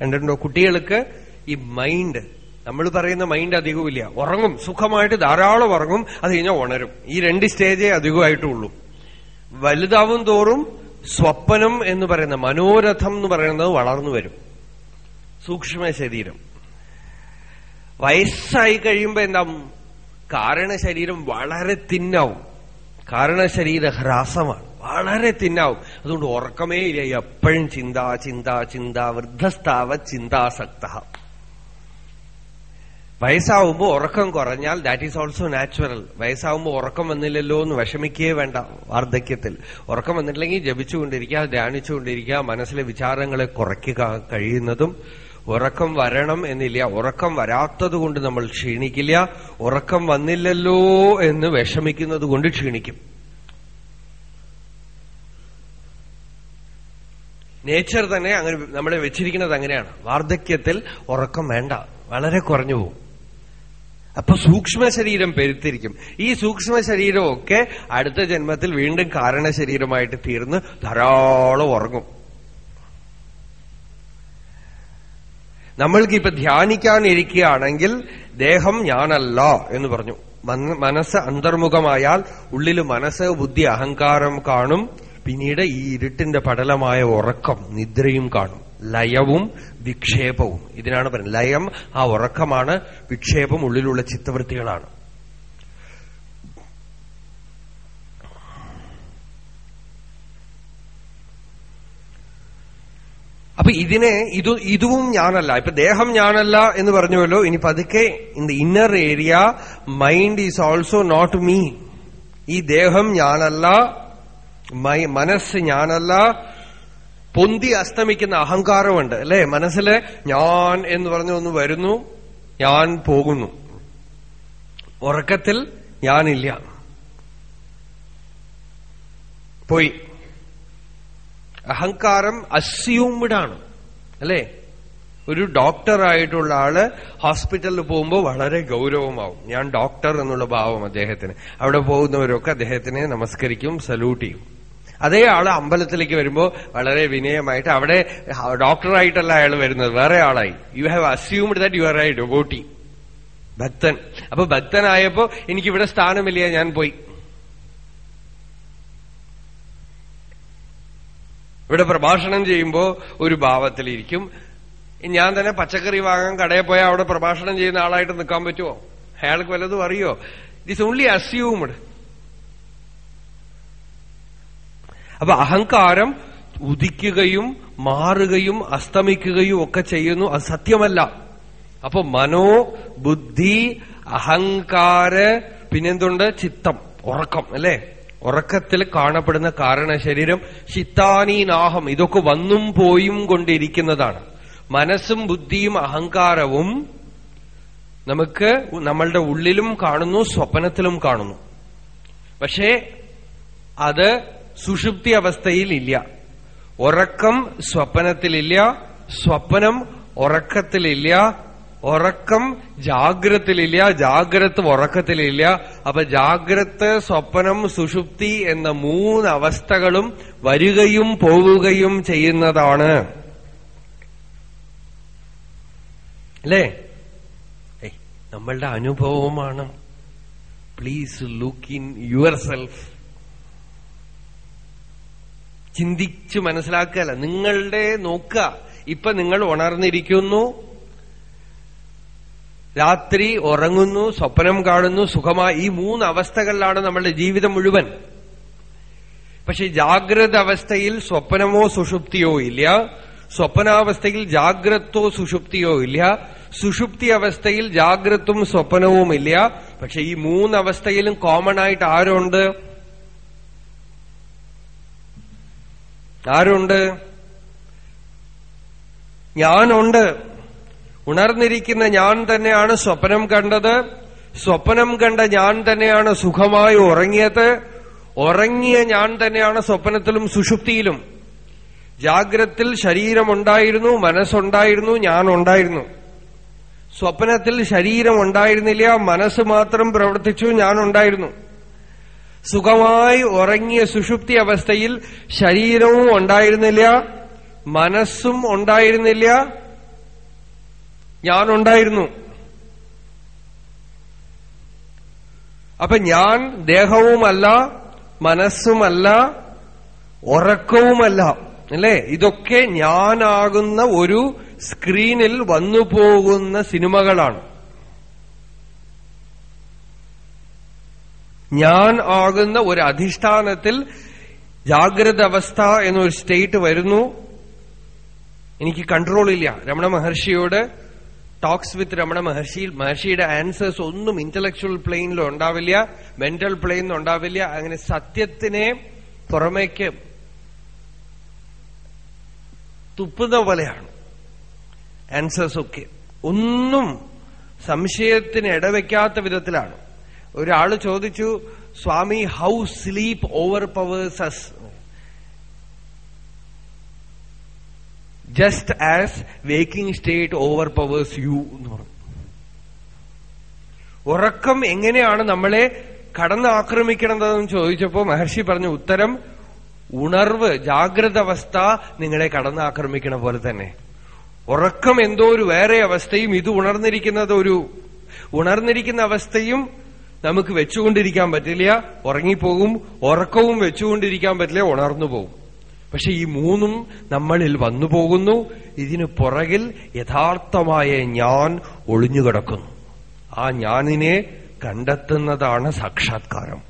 A: കണ്ടിട്ടുണ്ടോ? കുട്ടികൾക്ക് ഈ മൈൻഡ് നമ്മൾ പറയുന്ന മൈൻഡ് അധികമില്ല ഉറങ്ങും. സുഖമായിട്ട് ധാരാളം ഉറങ്ങും. അത് കഴിഞ്ഞാൽ ഉണരും. ഈ രണ്ട് സ്റ്റേജേ അധികമായിട്ടുള്ളൂ. വലുതാവും തോറും സ്വപ്നം എന്ന് പറയുന്ന മനോരഥം എന്ന് പറയുന്നത് വളർന്നു വരും. സൂക്ഷ്മ ശരീരം. വയസ്സായി കഴിയുമ്പോ എന്താ കാരണശരീരം വളരെ തിന്നാവും. കാരണശരീര ഹ്രാസമാണ്. വളരെ തിന്നാവും. അതുകൊണ്ട് ഉറക്കമേ ഇല്ല. എപ്പോഴും ചിന്ത ചിന്ത ചിന്ത വൃദ്ധസ്ഥാവ ചിന്താസക്ത വയസ്സാവുമ്പോ ഉറക്കം കുറഞ്ഞാൽ ദാറ്റ് ഈസ് ഓൾസോ നാച്ചുറൽ വയസ്സാവുമ്പോൾ ഉറക്കം വന്നില്ലല്ലോ എന്ന് വിഷമിക്കേ വേണ്ട വാർദ്ധക്യത്തിൽ. ഉറക്കം വന്നിട്ടില്ലെങ്കിൽ ജപിച്ചുകൊണ്ടിരിക്കുക ധ്യാനിച്ചുകൊണ്ടിരിക്കുക മനസ്സിലെ വിചാരങ്ങളെ കുറയ്ക്കുക കഴിയുന്നതും ഉറക്കം വരണം എന്നില്ല. ഉറക്കം വരാത്തതുകൊണ്ട് നമ്മൾ ക്ഷീണിക്കില്ല. ഉറക്കം വന്നില്ലല്ലോ എന്ന് വിഷമിക്കുന്നത് കൊണ്ട് ക്ഷീണിക്കും. നേച്ചർ തന്നെ അങ്ങനെ നമ്മളെ വെച്ചിരിക്കുന്നത് അങ്ങനെയാണ്. വാർദ്ധക്യത്തിൽ ഉറക്കം വേണ്ട. വളരെ കുറഞ്ഞു പോകും അപ്പൊ സൂക്ഷ്മ ശരീരം പെരുത്തിരിക്കും ഈ സൂക്ഷ്മ ശരീരമൊക്കെ അടുത്ത ജന്മത്തിൽ വീണ്ടും കാരണ ശരീരമായിട്ട് തീർന്ന് ധാരാളം ഉറങ്ങും. നമ്മൾക്ക് ഇപ്പൊ ധ്യാനിക്കാനിരിക്കുകയാണെങ്കിൽ ദേഹം ഞാനല്ല എന്ന് പറഞ്ഞു. മനസ്സ് അന്തർമുഖമായാൽ ഉള്ളിൽ മനസ്സ് ബുദ്ധി അഹങ്കാരം കാണും. പിന്നീട് ഈ ഇരുട്ടിന്റെ പടലമായ ഉറക്കം നിദ്രയും കാണും. ലയവും വിക്ഷേപവും. ഇതിനാണ് പറയുന്നത് ലയം ആ ഉറക്കമാണ് വിക്ഷേപം ഉള്ളിലുള്ള ചിത്തവൃത്തികളാണ്. അപ്പൊ ഇതിനെ ഇത് ഇതും ഞാനല്ല. ഇപ്പൊ ദേഹം ഞാനല്ല എന്ന് പറഞ്ഞുവല്ലോ. ഇനി പതുക്കെ in the inner area mind is also not me ഈ ദേഹം ഞാനല്ല മനസ്സ് ഞാനല്ല പൊന്തി അസ്തമിക്കുന്ന അഹങ്കാരമുണ്ട്. അല്ലെ? മനസ്സിൽ ഞാൻ എന്ന് പറഞ്ഞു ഒന്ന് വരുന്നു ഞാൻ പോകുന്നു. ഉറക്കത്തിൽ ഞാനില്ല. പോയി. അഹങ്കാരം അസ്യൂംഡ് ആണ് അല്ലേ? ഒരു ഡോക്ടറായിട്ടുള്ള ആൾ ഹോസ്പിറ്റലിൽ പോകുമ്പോൾ വളരെ ഗൗരവമാവും. ഞാൻ ഡോക്ടർ എന്നുള്ള ഭാവം അദ്ദേഹത്തിന്. അവിടെ പോകുന്നവരൊക്കെ അദ്ദേഹത്തിനെ നമസ്കരിക്കും സല്യൂട്ട് ചെയ്യും. അതേ ആൾ അമ്പലത്തിലേക്ക് വരുമ്പോൾ വളരെ വിനയമായിട്ട് അവിടെ ഡോക്ടറായിട്ടല്ല അയാൾ വരുന്നത് വേറെ ആളായി. You have assumed that you are a ഡൊബോട്ടി ഭക്തൻ. അപ്പൊ ഭക്തനായപ്പോ എനിക്കിവിടെ സ്ഥാനമില്ല ഞാൻ പോയി. ഇവിടെ പ്രഭാഷണം ചെയ്യുമ്പോൾ ഒരു ഭാവത്തിലിരിക്കും. ഞാൻ തന്നെ പച്ചക്കറി വാങ്ങാൻ കടയിൽ പോയാൽ അവിടെ പ്രഭാഷണം ചെയ്യുന്ന ആളായിട്ട് നിൽക്കാൻ പറ്റുമോ അയാൾക്ക് വല്ലതും അറിയോ? ഇറ്റ്സ് ഓൺലി അസ്യൂംഡ് അപ്പൊ അഹങ്കാരം ഉദിക്കുകയും മാറുകയും അസ്തമിക്കുകയും ഒക്കെ ചെയ്യുന്നു. അത് സത്യമല്ല. അപ്പൊ മനോ ബുദ്ധി അഹങ്കാര പിന്നെന്തുണ്ട്? ചിത്തം ഉറക്കം അല്ലേ? ഉറക്കത്തിൽ കാണപ്പെടുന്ന കാരണ ശരീരം ശിത്താനീനാഹം ഇതൊക്കെ വന്നും പോയും കൊണ്ടിരിക്കുന്നതാണ്. മനസ്സും ബുദ്ധിയും അഹങ്കാരവും നമുക്ക് നമ്മളുടെ ഉള്ളിലും കാണുന്നു സ്വപ്നത്തിലും കാണുന്നു. പക്ഷേ അത് സുഷുപ്തി അവസ്ഥയിൽ ഇല്ല. ഉറക്കം സ്വപ്നത്തിലില്ല സ്വപ്നം ഉറക്കത്തിലില്ല ഉറക്കം ജാഗ്രത്തിലില്ല ജാഗ്രത് ഉറക്കത്തിലില്ല. അപ്പൊ ജാഗ്രത് സ്വപ്നം സുഷുപ്തി എന്ന മൂന്ന് അവസ്ഥകളും വരികയും പോവുകയും ചെയ്യുന്നതാണ്. അല്ലേ? നമ്മളുടെ അനുഭവമാണ്. Please look in yourself ചിന്തിച്ച് മനസ്സിലാക്കുകയല്ല. നിങ്ങളുടെ നോക്കുക. ഇപ്പൊ നിങ്ങൾ ഉണർന്നിരിക്കുന്നു. രാത്രി ഉറങ്ങുന്നു സ്വപ്നം കാണുന്നു സുഖമായി. ഈ മൂന്ന് അവസ്ഥകളിലാണ് നമ്മളുടെ ജീവിതം മുഴുവൻ. പക്ഷെ ജാഗ്രത അവസ്ഥയിൽ സ്വപ്നമോ സുഷുപ്തിയോ ഇല്ല. സ്വപ്നാവസ്ഥയിൽ ജാഗ്രത്തോ സുഷുപ്തിയോ ഇല്ല. സുഷുപ്തി അവസ്ഥയിൽ ജാഗ്രത്തും സ്വപ്നവും ഇല്ല. പക്ഷെ ഈ മൂന്നവസ്ഥയിലും കോമൺ ആയിട്ട് ആരുണ്ട്? ആരുണ്ട്? ഞാനുണ്ട്. ഉണർന്നിരിക്കുന്ന ഞാൻ തന്നെയാണ് സ്വപ്നം കണ്ടത്. സ്വപ്നം കണ്ട ഞാൻ തന്നെയാണ് സുഖമായി ഉറങ്ങിയത്. ഉറങ്ങിയ ഞാൻ തന്നെയാണ് സ്വപ്നത്തിലും സുഷുപ്തിയിലും. ജാഗ്രത്തിൽ ശരീരമുണ്ടായിരുന്നു മനസ്സുണ്ടായിരുന്നു ഞാൻ ഉണ്ടായിരുന്നു സ്വപ്നത്തിൽ ശരീരം ഉണ്ടായിരുന്നില്ല മനസ്സ് മാത്രം പ്രവർത്തിച്ചു ഞാൻ ഉണ്ടായിരുന്നു സുഖമായി ഉറങ്ങിയ സുഷുപ്തി അവസ്ഥയിൽ ശരീരവും ഉണ്ടായിരുന്നില്ല മനസ്സും ഉണ്ടായിരുന്നില്ല ഞാനുണ്ടായിരുന്നു. അപ്പൊ ഞാൻ ദേഹവുമല്ല മനസ്സുമല്ല ഉറക്കവുമല്ല അല്ലേ? ഇതൊക്കെ ഞാനാകുന്ന ഒരു സ്ക്രീനിൽ വന്നു പോകുന്ന സിനിമകളാണ്. ഞാൻ ആകുന്ന ഒരു അധിഷ്ഠാനത്തിൽ ജാഗ്രത അവസ്ഥ എന്നൊരു സ്റ്റേറ്റ് വരുന്നു. എനിക്ക് കൺട്രോൾ ഇല്ല. രമണ മഹർഷിയോട് ടോക്സ് വിത്ത് രമണ മഹർഷി മഹർഷിയുടെ ആൻസേഴ്സ് ഒന്നും ഇന്റലക്ച്വൽ പ്ലെയിനിലും ഉണ്ടാവില്ല മെന്റൽ പ്ലെയിനിലും ഉണ്ടാവില്ല. അങ്ങനെ സത്യത്തിനെ പുറമേക്ക് തുപ്പുന്ന പോലെയാണ് ആൻസേഴ്സ് ഒക്കെ. ഒന്നും സംശയത്തിന് ഇടവെക്കാത്ത വിധത്തിലാണ്. ഒരാൾ ചോദിച്ചു Swami how sleep overpowers just as waking state overpowers you എന്ന് പറഞ്ഞു. ഉറക്കം എങ്ങനെയാണ് നമ്മളെ കടന്നാക്രമിക്കണതെന്ന് ചോദിച്ചപ്പോ മഹർഷി പറഞ്ഞു ഉത്തരം ഉണർവ് ജാഗ്രത അവസ്ഥ നിങ്ങളെ കടന്നാക്രമിക്കണ പോലെ തന്നെ. ഉറക്കം എന്തോ ഒരു വേറെ അവസ്ഥയും ഇത് ഉണർന്നിരിക്കുന്നത് ഒരു ഉണർന്നിരിക്കുന്ന അവസ്ഥയും നമുക്ക് വെച്ചുകൊണ്ടിരിക്കാൻ പറ്റില്ല ഉറങ്ങിപ്പോകും ഉറക്കവും വെച്ചുകൊണ്ടിരിക്കാൻ പറ്റില്ല ഉണർന്നു പോകും പക്ഷെ ഈ മൂന്നും നമ്മളിൽ വന്നുപോകുന്നു ഇതിനു പുറകിൽ യഥാർത്ഥമായ ഞാൻ ഒളിഞ്ഞുകിടക്കുന്നു ആ ഞാനിനെ കണ്ടെത്തുന്നതാണ് സാക്ഷാത്കാരം.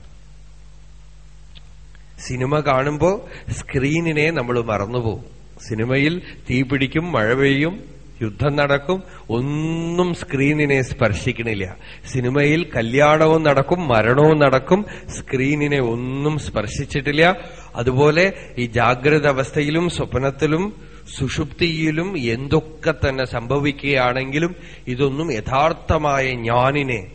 A: സിനിമ കാണുമ്പോ സ്ക്രീനിനെ നമ്മൾ മറന്നുപോകും. സിനിമയിൽ തീ പിടിക്കും മഴ പെയ്യും യുദ്ധം നടക്കും ഒന്നും സ്ക്രീനിനെ സ്പർശിക്കണില്ല. സിനിമയിൽ കല്യാണവും നടക്കും മരണവും നടക്കും സ്ക്രീനിനെ ഒന്നും സ്പർശിച്ചിട്ടില്ല. അതുപോലെ ഈ ജാഗ്രത അവസ്ഥയിലും സ്വപ്നത്തിലും സുഷുപ്തിയിലും എന്തൊക്കെ തന്നെ സംഭവിക്കുകയാണെങ്കിലും ഇതൊന്നും യഥാർത്ഥമായ ഞാനിനെ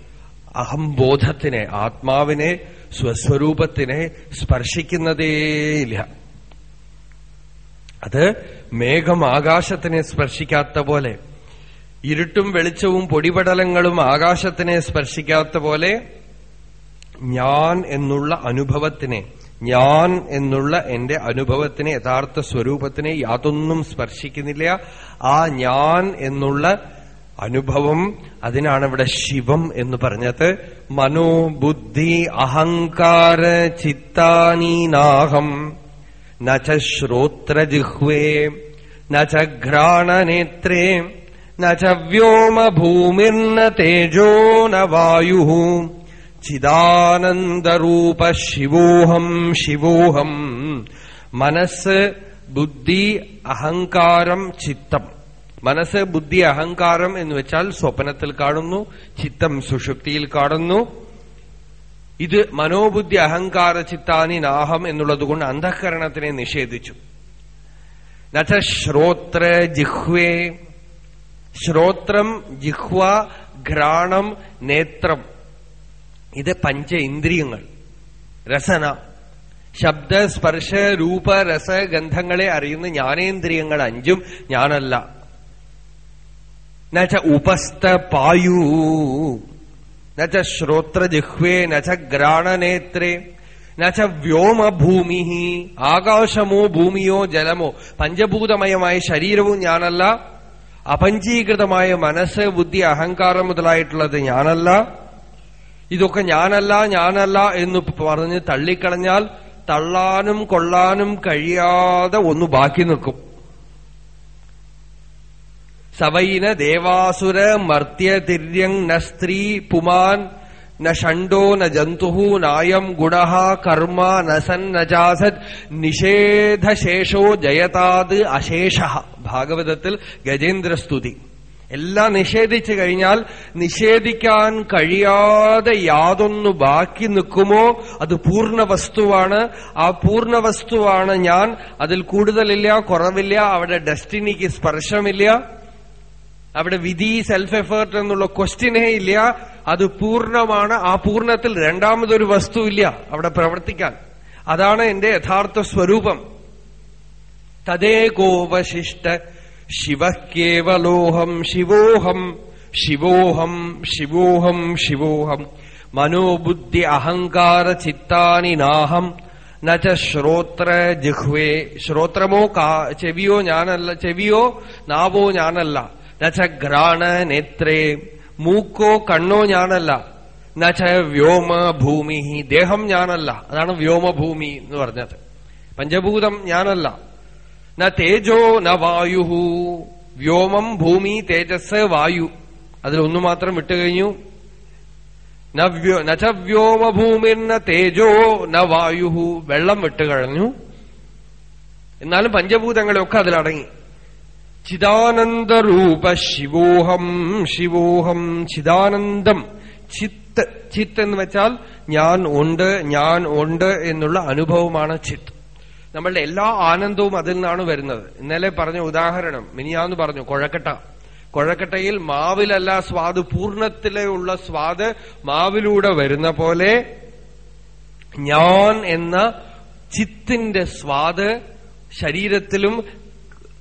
A: അഹംബോധത്തിനെ ആത്മാവിനെ സ്വസ്വരൂപത്തിനെ സ്പർശിക്കുന്നതേയില്ല. അത് മേഘം ആകാശത്തിനെ സ്പർശിക്കാത്ത പോലെ ഇരുട്ടും വെളിച്ചവും പൊടിപടലങ്ങളും ആകാശത്തിനെ സ്പർശിക്കാത്ത പോലെ ഞാൻ എന്നുള്ള അനുഭവത്തിനെ ഞാൻ എന്നുള്ള എന്റെ അനുഭവത്തിനെ യഥാർത്ഥ സ്വരൂപത്തിനെ യാതൊന്നും സ്പർശിക്കുന്നില്ല. ആ ഞാൻ എന്നുള്ള അനുഭവം അതിനാണ് ഇവിടെ ശിവം എന്ന് പറഞ്ഞത്. മനോബുദ്ധി അഹങ്കാര ചിത്താനീനാഹം. നച ശ്രോത്രജിഹ്വേ നച ഘ്രാണനേത്രേ തേജോ ന വായു ചിദാനന്ദരൂപ ശിവോഹം ശിവോഹം മനസ്സ് ബുദ്ധി അഹങ്കാരം ചിത്തം മനസ്സ് ബുദ്ധി അഹങ്കാരം എന്ന് വെച്ചാൽ സ്വപ്നത്തിൽ കാണുന്നു ചിത്തം സുഷുപ്തിയിൽ കാണുന്നു. ഇത് മനോബുദ്ധി അഹങ്കാര ചിത്താനി നാഹം എന്നുള്ളതുകൊണ്ട് അന്ധകരണത്തിനെ നിഷേധിച്ചു. നോത്ര ശ്രോത്ര ജിഹ്വേ. ശ്രോത്രം ജിഹ്വ ഘ്രാണം നേത്രം. ഇത് പഞ്ച ഇന്ദ്രിയങ്ങൾ. രസന. ശബ്ദ സ്പർശ രൂപ രസ ഗന്ധങ്ങളെ അറിയുന്ന ജ്ഞാനേന്ദ്രിയങ്ങൾ അഞ്ചും ഞാനല്ല. നച്ച ഉപസ്ഥ പായൂ. നച്ച ശ്രോത്രജിഹ്വേ നച്ച ഘ്രാണനേത്രേ നച്ച വ്യോമഭൂമി ആകാശമോ ഭൂമിയോ ജലമോ പഞ്ചഭൂതമയമായ ശരീരവും ഞാനല്ല. അപഞ്ചീകൃതമായ മനസ്സ് ബുദ്ധി അഹങ്കാരം മുതലായിട്ടുള്ളത് ഞാനല്ല. ഇതൊക്കെ ഞാനല്ല ഞാനല്ല എന്ന് പറഞ്ഞ് തള്ളിക്കളഞ്ഞാൽ തള്ളാനും കൊള്ളാനും കഴിയാതെ ഒന്ന് ബാക്കി നിൽക്കും. സവൈന ദേവാസുര മർത്യ തിര്യങ് ന സ്ത്രീ പുമാൻ ന ഷണ്ടോ ന ജന്തു നായം ഗുണ കർമ്മ ന സൻ ന നിഷേധശേഷോ ജയതാത് അശേഷ. ഭാഗവതത്തിൽ ഗജേന്ദ്രസ്തുതി എല്ലാം നിഷേധിച്ചു കഴിഞ്ഞാൽ നിഷേധിക്കാൻ കഴിയാതെ യാതൊന്നു ബാക്കി നിൽക്കുമോ? അത് പൂർണ വസ്തുവാണ്. ആ പൂർണ വസ്തുവാണ് ഞാൻ. അതിൽ കൂടുതലില്ല കുറവില്ല അവിടെ ഡെസ്റ്റിനിക്ക് സ്പർശമില്ല. അവിടെ വിധി സെൽഫ് എഫേർട്ട് എന്നുള്ള ക്വസ്റ്റ്യനേ ഇല്ല. അത് പൂർണമാണ്. ആ പൂർണത്തിൽ രണ്ടാമതൊരു വസ്തു ഇല്ല അവിടെ പ്രവർത്തിക്കാൻ. അതാണ് എന്റെ യഥാർത്ഥ സ്വരൂപം. തദേകോപശിഷ്ട ശിവ കേവലോഹം ശിവോഹം ശിവോഹം ശിവോഹം ശിവോഹം. മനോബുദ്ധി അഹങ്കാര ചിത്താനി നാഹം നച്ച ശ്രോത്ര ജിഹ്വേ. ശ്രോത്രമോ ചെവിയോ ഞാനല്ല ചെവിയോ നാവോ ഞാനല്ല. നച്ച ഘ്രാണ നേത്രേ മൂക്കോ കണ്ണോ ഞാനല്ല. നച്ച വ്യോമ ഭൂമി ദേഹം ഞാനല്ല. അതാണ് വ്യോമഭൂമി എന്ന് പറഞ്ഞത്. പഞ്ചഭൂതം ഞാനല്ല. ന തേജോ ന വായു വ്യോമം ഭൂമി തേജസ് വായു. അതിലൊന്നു മാത്രം വിട്ടുകഴിഞ്ഞു നച്ച വ്യോമഭൂമിർന തേജോ ന വായു വെള്ളം വിട്ടുകഴിഞ്ഞു എന്നാലും പഞ്ചഭൂതങ്ങളെയൊക്കെ അതിലടങ്ങി. ചിദാനന്ദരൂപ ശിവോഹം ശിവോഹം ചിദാനന്ദം. ചിത്ത് ചിത്ത് എന്ന് വെച്ചാൽ ഞാൻ ഉണ്ട് ഞാൻ ഉണ്ട് എന്നുള്ള അനുഭവമാണ് ചിത്ത്. നമ്മളുടെ എല്ലാ ആനന്ദവും അതിൽ നിന്നാണ് വരുന്നത്. ഇന്നലെ പറഞ്ഞ ഉദാഹരണം മിനിയാന്ന് പറഞ്ഞു കൊഴക്കട്ട. കൊഴക്കട്ടയിൽ മാവിലല്ല സ്വാദ് പൂർണത്തിലുള്ള സ്വാദ് മാവിലൂടെ വരുന്ന പോലെ ഞാൻ എന്ന ചിത്തിന്റെ സ്വാദ് ശരീരത്തിലും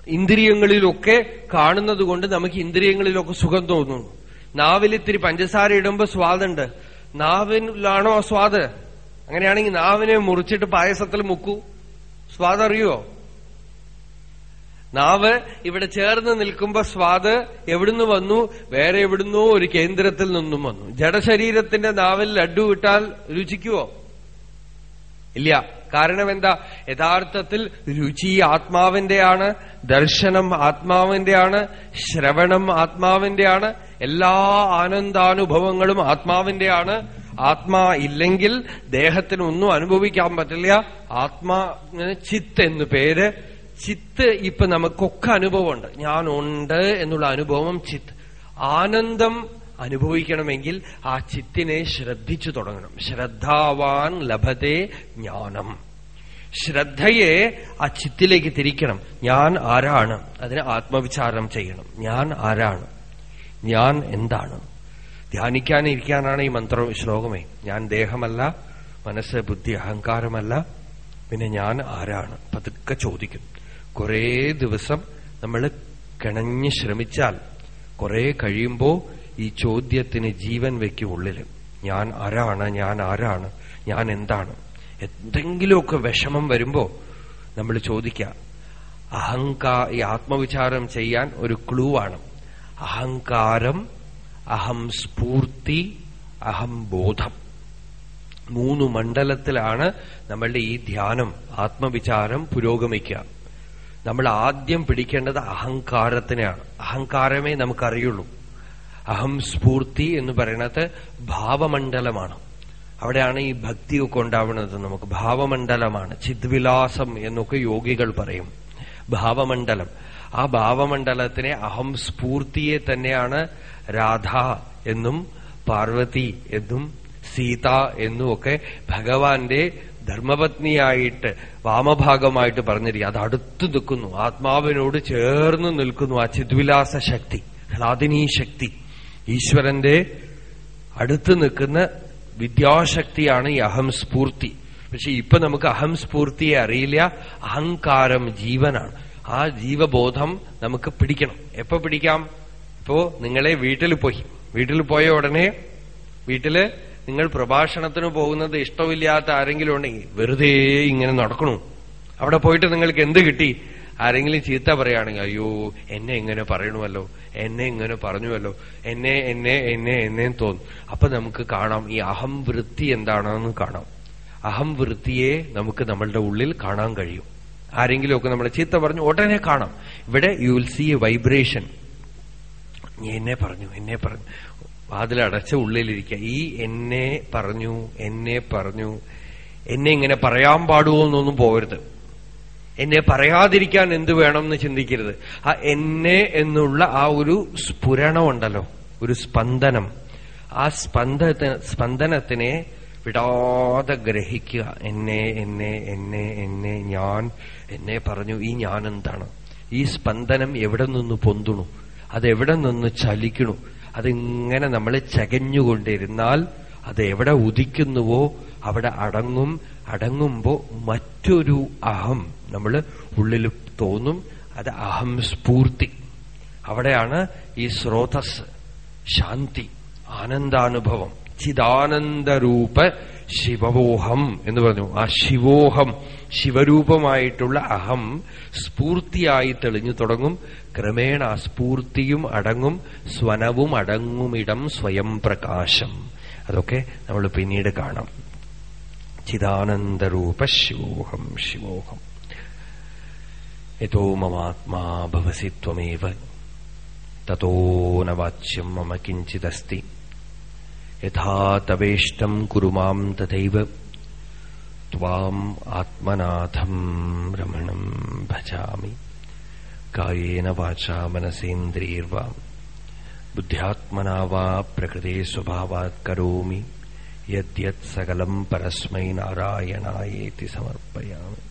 A: ഇന്ദ്രിയങ്ങളിലൊക്കെ കാണുന്നത് കൊണ്ട് നമുക്ക് ഇന്ദ്രിയങ്ങളിലൊക്കെ സുഖം തോന്നുന്നു നാവിൽ ഇത്തിരി പഞ്ചസാര ഇടുമ്പോൾ സ്വാദുണ്ട് നാവിലാണോ സ്വാദ്? അങ്ങനെയാണെങ്കിൽ നാവിനെ മുറിച്ചിട്ട് പായസത്തിൽ മുക്കൂ. സ്വാദ് അറിയോ? നാവ് ഇവിടെ ചേർന്ന് നിൽക്കുമ്പോ സ്വാദ് എവിടുന്ന് വന്നു? വേറെ എവിടുന്നോ ഒരു കേന്ദ്രത്തിൽ നിന്നും വന്നു. ജഡശരീരത്തിന്റെ നാവിൽ ലഡു ഇട്ടാൽ രുചിക്കുവോ? ഇല്ല. കാരണം എന്താ യഥാർത്ഥത്തിൽ രുചി ആത്മാവിന്റെയാണ് ദർശനം ആത്മാവിന്റെയാണ് ശ്രവണം ആത്മാവിന്റെയാണ് എല്ലാ ആനന്ദാനുഭവങ്ങളും ആത്മാവിന്റെയാണ്. ആത്മാ ഇല്ലെങ്കിൽ ദേഹത്തിന് ഒന്നും അനുഭവിക്കാൻ പറ്റില്ല. ആത്മാ ചിത്ത് എന്ന് പേര്. ചിത്ത് ഇപ്പൊ നമുക്കൊക്കെ അനുഭവമുണ്ട്. ഞാനുണ്ട് എന്നുള്ള അനുഭവം ചിത്ത്. ആനന്ദം അനുഭവിക്കണമെങ്കിൽ ആ ചിത്തിനെ ശ്രദ്ധിച്ചു തുടങ്ങണം. ശ്രദ്ധാവാൻ ലഭത്തെ ജ്ഞാനം. ശ്രദ്ധയെ ആ ചിത്തിലേക്ക് തിരിക്കണം. ഞാൻ ആരാണ്? അതിന് ആത്മവിചാരം ചെയ്യണം. ഞാൻ ആരാണ്? ഞാൻ എന്താണ്? ധ്യാനിക്കാനിരിക്കാനാണ് ഈ മന്ത്രം ശ്ലോകമേ. ഞാൻ ദേഹമല്ല മനസ്സ് ബുദ്ധി അഹങ്കാരമല്ല. പിന്നെ ഞാൻ ആരാണ്? പതുക്കെ ചോദിക്കും. കുറേ ദിവസം നമ്മൾ കിണഞ്ഞ് ശ്രമിച്ചാൽ കുറെ കഴിയുമ്പോ ഈ ചോദ്യത്തിന് ജീവൻ വെക്കും ഉള്ളിൽ ഞാൻ ആരാണ് ഞാൻ ആരാണ് ഞാൻ എന്താണ്? എന്തെങ്കിലുമൊക്കെ വിഷമം വരുമ്പോ നമ്മൾ ചോദിക്ക അഹങ്കാ ഈ ആത്മവിചാരം ചെയ്യാൻ ഒരു ക്ലൂ ആണ്. അഹങ്കാരം അഹം സ്ഫൂർത്തി അഹം ബോധം. മൂന്ന് മണ്ഡലത്തിലാണ് നമ്മളുടെ ഈ ധ്യാനം ആത്മവിചാരം പുരോഗമിക്കുക നമ്മൾ ആദ്യം പിടിക്കേണ്ടത് അഹങ്കാരത്തിനെയാണ്. അഹങ്കാരമേ നമുക്കറിയുള്ളൂ. അഹം സ്ഫൂർത്തി എന്ന് പറയുന്നത് ഭാവമണ്ഡലമാണ്. അവിടെയാണ് ഈ ഭക്തിയൊക്കെ ഉണ്ടാവുന്നത് നമുക്ക്. ഭാവമണ്ഡലമാണ്. ചിദ്വിലാസം എന്നൊക്കെ യോഗികൾ പറയും. ഭാവമണ്ഡലം. ആ ഭാവമണ്ഡലത്തിനെ അഹം സ്ഫൂർത്തിയെ തന്നെയാണ് രാധ എന്നും പാർവതി എന്നും സീത എന്നും ഒക്കെ ഭഗവാന്റെ ധർമ്മപത്നിയായിട്ട് വാമഭാഗമായിട്ട് പറഞ്ഞിരിക്കുക അത് അടുത്തു നിൽക്കുന്നു. ആത്മാവിനോട് ചേർന്ന് നിൽക്കുന്നു ആ ചിദ്വിലാസ ശക്തി ഹ്ലാദിനീ ശക്തി. ഈശ്വരന്റെ അടുത്ത് നിൽക്കുന്ന വിദ്യാശക്തിയാണ് ഈ അഹംസ്ഫൂർത്തി പക്ഷെ ഇപ്പൊ നമുക്ക് അഹംസ്ഫൂർത്തിയെ അറിയില്ല. അഹങ്കാരം ജീവനാണ്. ആ ജീവബോധം നമുക്ക് പിടിക്കണം. എപ്പോ പിടിക്കാം? ഇപ്പോ നിങ്ങളെ വീട്ടിൽ പോയി. വീട്ടിൽ പോയ ഉടനെ വീട്ടിൽ നിങ്ങൾ പ്രഭാഷണത്തിന് പോകുന്നത് ഇഷ്ടമില്ലാത്ത ആരെങ്കിലും ഉണ്ടെങ്കിൽ വെറുതെ ഇങ്ങനെ നടക്കണു. അവിടെ പോയിട്ട് നിങ്ങൾക്ക് എന്ത് കിട്ടി? ആരെങ്കിലും ചീത്ത പറയുകയാണെങ്കിൽ അയ്യോ എന്നെ ഇങ്ങനെ പറയണമല്ലോ എന്നെ ഇങ്ങനെ പറഞ്ഞുവല്ലോ. എന്നെ എന്നെ എന്നെ എന്നെ തോന്നും. അപ്പൊ നമുക്ക് കാണാം ഈ അഹം വൃത്തി എന്താണെന്ന് കാണാം. അഹം വൃത്തിയെ നമുക്ക് നമ്മളുടെ ഉള്ളിൽ കാണാൻ കഴിയും. ആരെങ്കിലുമൊക്കെ നമ്മളെ ചീത്ത പറഞ്ഞു ഉടനെ കാണാം. ഇവിടെ you will see a vibration എന്നെ പറഞ്ഞു എന്നെ പറഞ്ഞു. വാതിലടച്ച ഉള്ളിലിരിക്കുക. ഈ എന്നെ പറഞ്ഞു എന്നെ പറഞ്ഞു. എന്നെ ഇങ്ങനെ പറയാൻ പാടുമോ എന്നൊന്നും പോകരുത് എന്നെ പറയാതിരിക്കാൻ എന്ത് വേണം എന്ന് ചിന്തിക്കരുത്. ആ എന്നെ എന്നുള്ള ആ ഒരു സ്ഫുരണമുണ്ടല്ലോ ഒരു സ്പന്ദനം. ആ സ്പന്ദന സ്പന്ദനത്തിനെ വിടാതെ ഗ്രഹിക്കുക. എന്നെ എന്നെ എന്നെ എന്നെ ഞാൻ എന്നെ പറഞ്ഞു ഈ ഞാൻ എന്താണ് ഈ സ്പന്ദനം എവിടെ നിന്ന് പൊന്തുണു? അതെവിടെ നിന്ന് ചലിക്കണു? അതിങ്ങനെ നമ്മൾ ചകഞ്ഞുകൊണ്ടിരുന്നാൽ അത് എവിടെ ഉദിക്കുന്നുവോ അവിടെ അടങ്ങും അടങ്ങുമ്പോ മറ്റൊരു അഹം നമ്മൾ ഉള്ളിൽ തോന്നും അത് അഹം സ്ഫൂർത്തി. അവിടെയാണ് ഈ സ്രോതസ് ശാന്തി ആനന്ദാനുഭവം. ചിദാനന്ദരൂപ ശിവോഹം എന്ന് പറഞ്ഞു. ആ ശിവോഹം ശിവരൂപമായിട്ടുള്ള അഹം സ്ഫൂർത്തിയായി തെളിഞ്ഞു തുടങ്ങും. ക്രമേണ സ്ഫൂർത്തിയും അടങ്ങും സ്വനവും അടങ്ങുമിടം സ്വയം പ്രകാശം. അതൊക്കെ നമ്മൾ പിന്നീട് കാണാം. चिदानन्दरूप शिवोऽहम्। शिवोऽहम् यतो ममात्मा भवसि त्वमेव, ततो न वाच्यम् मम किञ्चिदस्ति। यथा तवेष्टम् कुरु माम् तथैव, त्वाम् आत्मनाथम् रमणम् भजामि। कायेन वाचा मनसेन्द्रियर्वा, बुद्ध्यात्मना वा प्रकृते स्वभावात् करोमि। यद्यत् सकलं परस्मै नारायणायेति समर्पयामि।